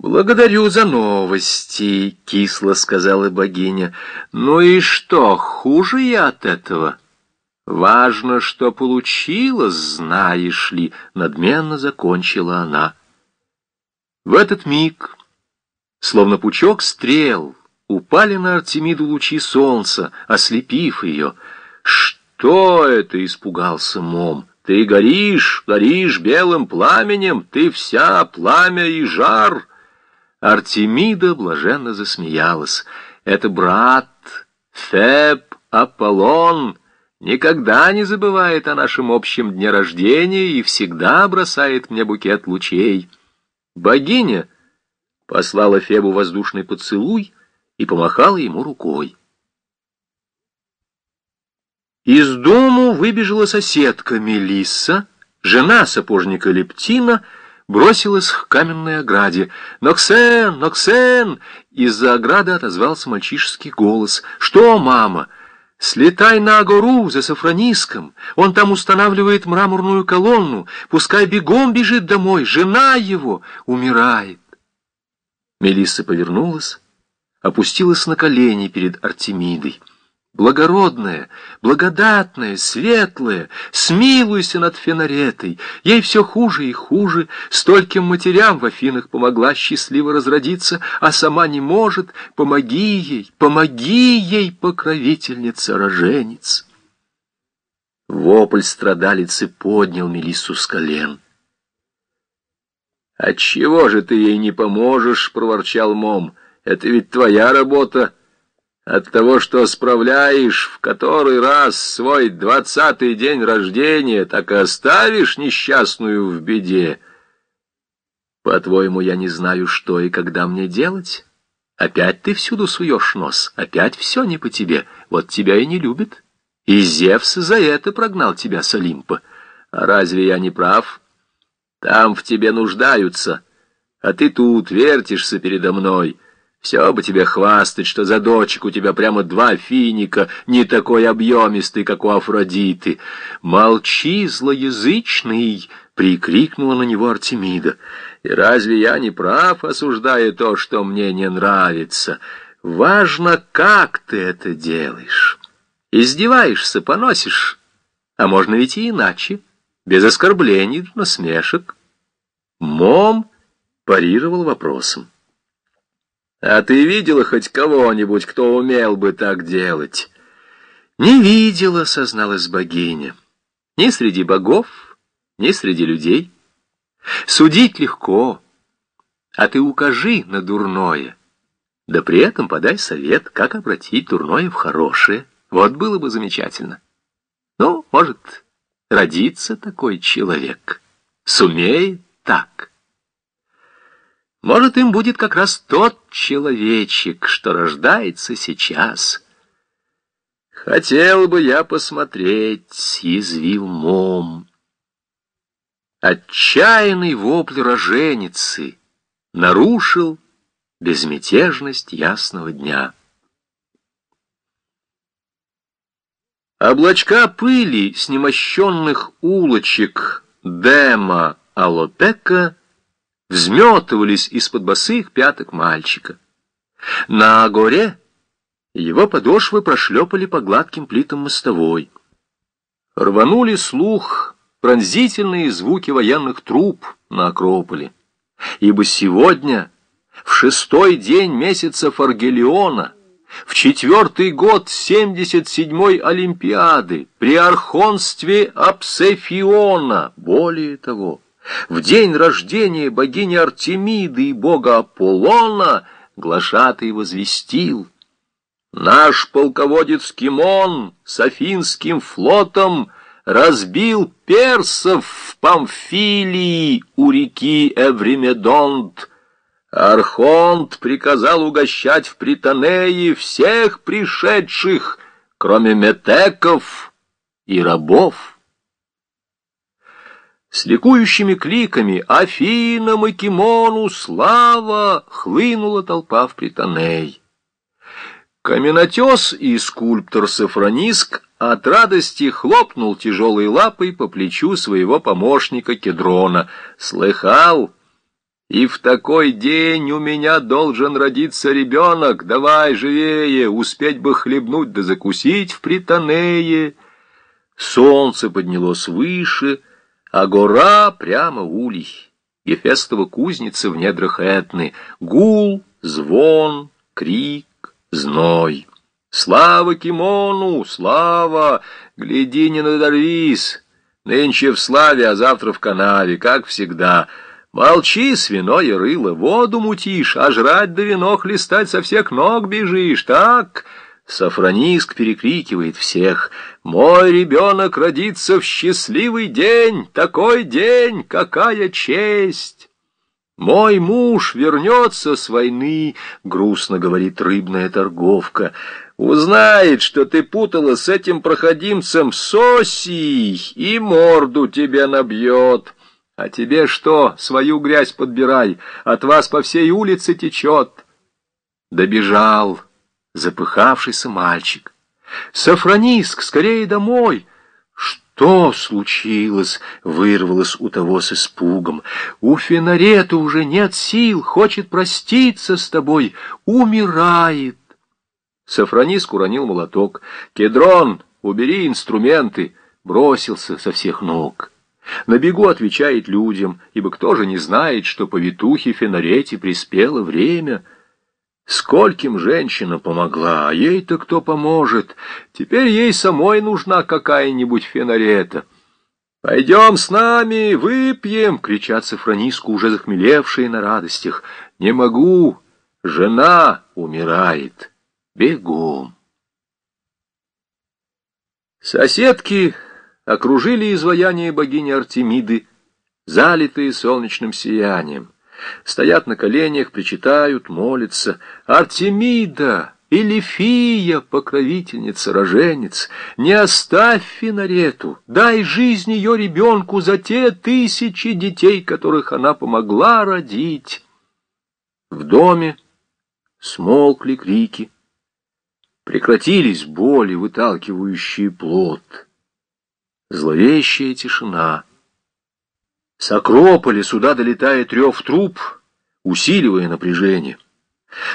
«Благодарю за новости», — кисло сказала богиня. «Ну и что, хуже я от этого?» «Важно, что получилось, знаешь ли», — надменно закончила она. В этот миг, словно пучок стрел, упали на Артемиду лучи солнца, ослепив ее. «Что это?» — испугался Мом. «Ты горишь, горишь белым пламенем, ты вся пламя и жар!» Артемида блаженно засмеялась. «Это брат, Феб, Аполлон, никогда не забывает о нашем общем дне рождения и всегда бросает мне букет лучей. Богиня послала Фебу воздушный поцелуй и помахала ему рукой. Из дому выбежала соседка Мелисса, жена сапожника Лептина, бросилась к каменной ограде. «Ноксен! Ноксен!» Из-за ограды отозвался мальчишеский голос. «Что, мама?» «Слетай на гору за Сафрониском. Он там устанавливает мраморную колонну. Пускай бегом бежит домой. Жена его умирает». Мелисса повернулась, опустилась на колени перед Артемидой благородная, благодатная, светлая, смилуйся над Фенаретой. Ей все хуже и хуже, стольким матерям в Афинах помогла счастливо разродиться, а сама не может. Помоги ей, помоги ей, покровительница рожениц. Вопль страдалицы поднял Мелиссу с колен. «Отчего же ты ей не поможешь?» — проворчал Мом. «Это ведь твоя работа». От того, что справляешь в который раз свой двадцатый день рождения, так и оставишь несчастную в беде. По-твоему, я не знаю, что и когда мне делать? Опять ты всюду суешь нос, опять все не по тебе, вот тебя и не любит. И Зевс за это прогнал тебя с Олимпа. А разве я не прав? Там в тебе нуждаются, а ты тут вертишься передо мной». Все бы тебе хвастать, что за дочек у тебя прямо два финика, не такой объемистый, как у Афродиты. Молчи, злоязычный, прикрикнула на него Артемида. И разве я не прав, осуждая то, что мне не нравится? Важно, как ты это делаешь. Издеваешься, поносишь. А можно ведь и иначе, без оскорблений, насмешек. Мом парировал вопросом. А ты видела хоть кого-нибудь, кто умел бы так делать? Не видела, созналась богиня. Ни среди богов, ни среди людей. Судить легко, а ты укажи на дурное. Да при этом подай совет, как обратить дурное в хорошее. Вот было бы замечательно. Ну, может, родится такой человек, сумеет так. Может, им будет как раз тот человечек, что рождается сейчас. Хотел бы я посмотреть, съязвил мом. Отчаянный вопль роженицы нарушил безмятежность ясного дня. Облачка пыли с немощенных улочек Дема Алотека взметывались из-под босых пяток мальчика. На горе его подошвы прошлепали по гладким плитам мостовой. Рванули слух пронзительные звуки военных труп на Акрополе. Ибо сегодня, в шестой день месяца Фаргелиона, в четвертый год 77-й Олимпиады, при архонстве Апсефиона, более того, в день рождения богини Артемиды и бога Аполлона глашатый возвестил «Наш полководец Кимон с Афинским флотом разбил персов в Памфилии у реки Эвримедонт. Архонт приказал угощать в Притонее всех пришедших, кроме метеков и рабов». С ликующими кликами «Афинам и Кимону слава!» хлынула толпа в Притоней. Каменотес и скульптор Сафрониск от радости хлопнул тяжелой лапой по плечу своего помощника Кедрона. Слыхал? И в такой день у меня должен родиться ребенок. Давай живее, успеть бы хлебнуть да закусить в Притонее. Солнце поднялось выше, а гора прямо улей. Ефестова кузница в недрах Этны. Гул, звон, крик, зной. Слава Кимону, слава! Гляди, не надорвись! Нынче в славе, а завтра в канаве, как всегда. Молчи, свиное рыло, воду мутишь, а жрать да вино хлестать со всех ног бежишь, так? Сафрониск перекрикивает всех. «Мой ребенок родится в счастливый день! Такой день! Какая честь!» «Мой муж вернется с войны», — грустно говорит рыбная торговка. «Узнает, что ты путала с этим проходимцем Сосией и морду тебе набьет. А тебе что, свою грязь подбирай, от вас по всей улице течет». Добежал запыхавшийся мальчик. «Сафрониск, скорее домой!» «Что случилось?» — вырвалось у того с испугом. «У Фенарета уже нет сил, хочет проститься с тобой, умирает!» Сафрониск уронил молоток. «Кедрон, убери инструменты!» Бросился со всех ног. На бегу отвечает людям, ибо кто же не знает, что повитухе Фенарете приспело время — Скольким женщина помогла, а ей-то кто поможет? Теперь ей самой нужна какая-нибудь фенарета. «Пойдем с нами, выпьем!» — кричат Сафрониску, уже захмелевшие на радостях. «Не могу! Жена умирает! Бегом!» Соседки окружили изваяние богини Артемиды, залитые солнечным сиянием. Стоят на коленях, причитают, молятся. «Артемида!» Или Фия, покровительница, роженец, не оставь Финарету, дай жизнь ее ребенку за те тысячи детей, которых она помогла родить. В доме смолкли крики, прекратились боли, выталкивающие плод. Зловещая тишина — с Акрополя сюда долетает рев труп, усиливая напряжение.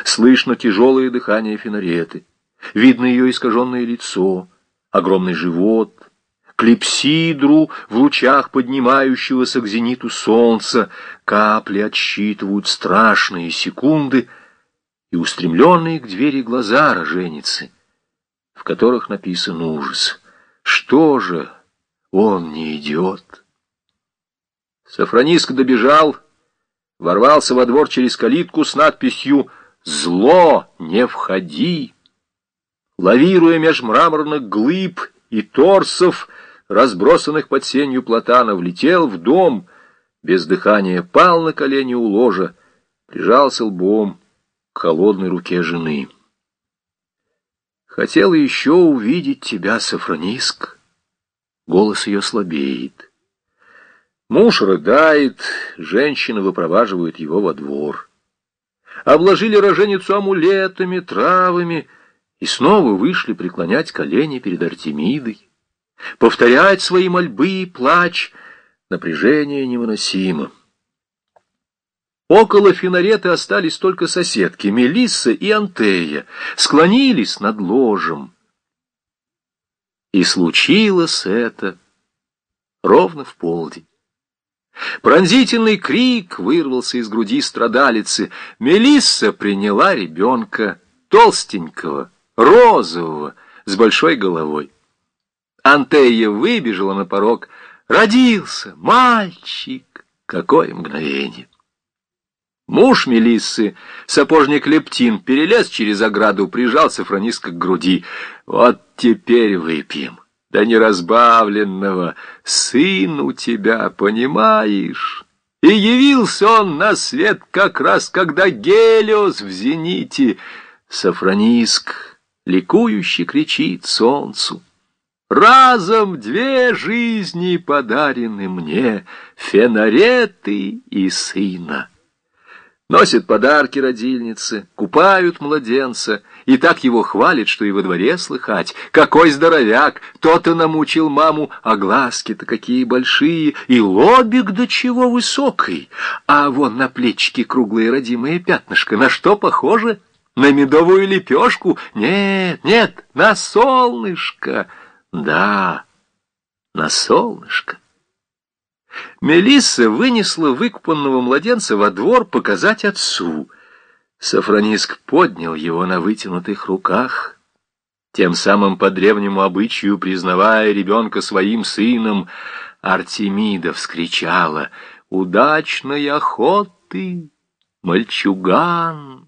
Слышно тяжелое дыхание Финареты, видно ее искаженное лицо, огромный живот, клипсидру в лучах поднимающегося к зениту солнца, капли отсчитывают страшные секунды и устремленные к двери глаза роженицы, в которых написан ужас. Что же он не идет? Сафрониск добежал, ворвался во двор через калитку с надписью «Зло, не входи!». Лавируя меж мраморных глыб и торсов, разбросанных под сенью платана, влетел в дом, без дыхания пал на колени у ложа, прижался лбом к холодной руке жены. Хотела еще увидеть тебя, Сафрониск. Голос ее слабеет. Муж рыдает, женщины выпроваживают его во двор. Обложили роженицу амулетами, травами и снова вышли преклонять колени перед Артемидой. Повторять свои мольбы и плач. Напряжение невыносимо. Около Финареты остались только соседки Мелисса и Антея, склонились над ложем. И случилось это ровно в полдень. Пронзительный крик вырвался из груди страдалицы. Мелисса приняла ребенка, толстенького, розового, с большой головой. Антея выбежала на порог. Родился мальчик! Какое мгновение! Муж Мелиссы, сапожник Лептин, перелез через ограду, прижался Франиска к груди. Вот теперь выпьем да неразбавленного, сын у тебя, понимаешь? И явился он на свет как раз, когда Гелиос в зените. Сафрониск ликующе кричит солнцу. Разом две жизни подарены мне, Фенареты и сына. Носят подарки родильнице, купают младенца, и так его хвалит, что и во дворе слыхать. Какой здоровяк! То-то намучил маму, а глазки-то какие большие, и лобик до чего высокий. А вон на плечике круглые родимые пятнышко. На что похоже? На медовую лепешку? Нет, нет, на солнышко. Да, на солнышко. Мелисса вынесла выкупанного младенца во двор показать отцу. Сафрониск поднял его на вытянутых руках, тем самым по древнему обычаю признавая ребенка своим сыном. Артемида вскричала «Удачной охоты, мальчуган!»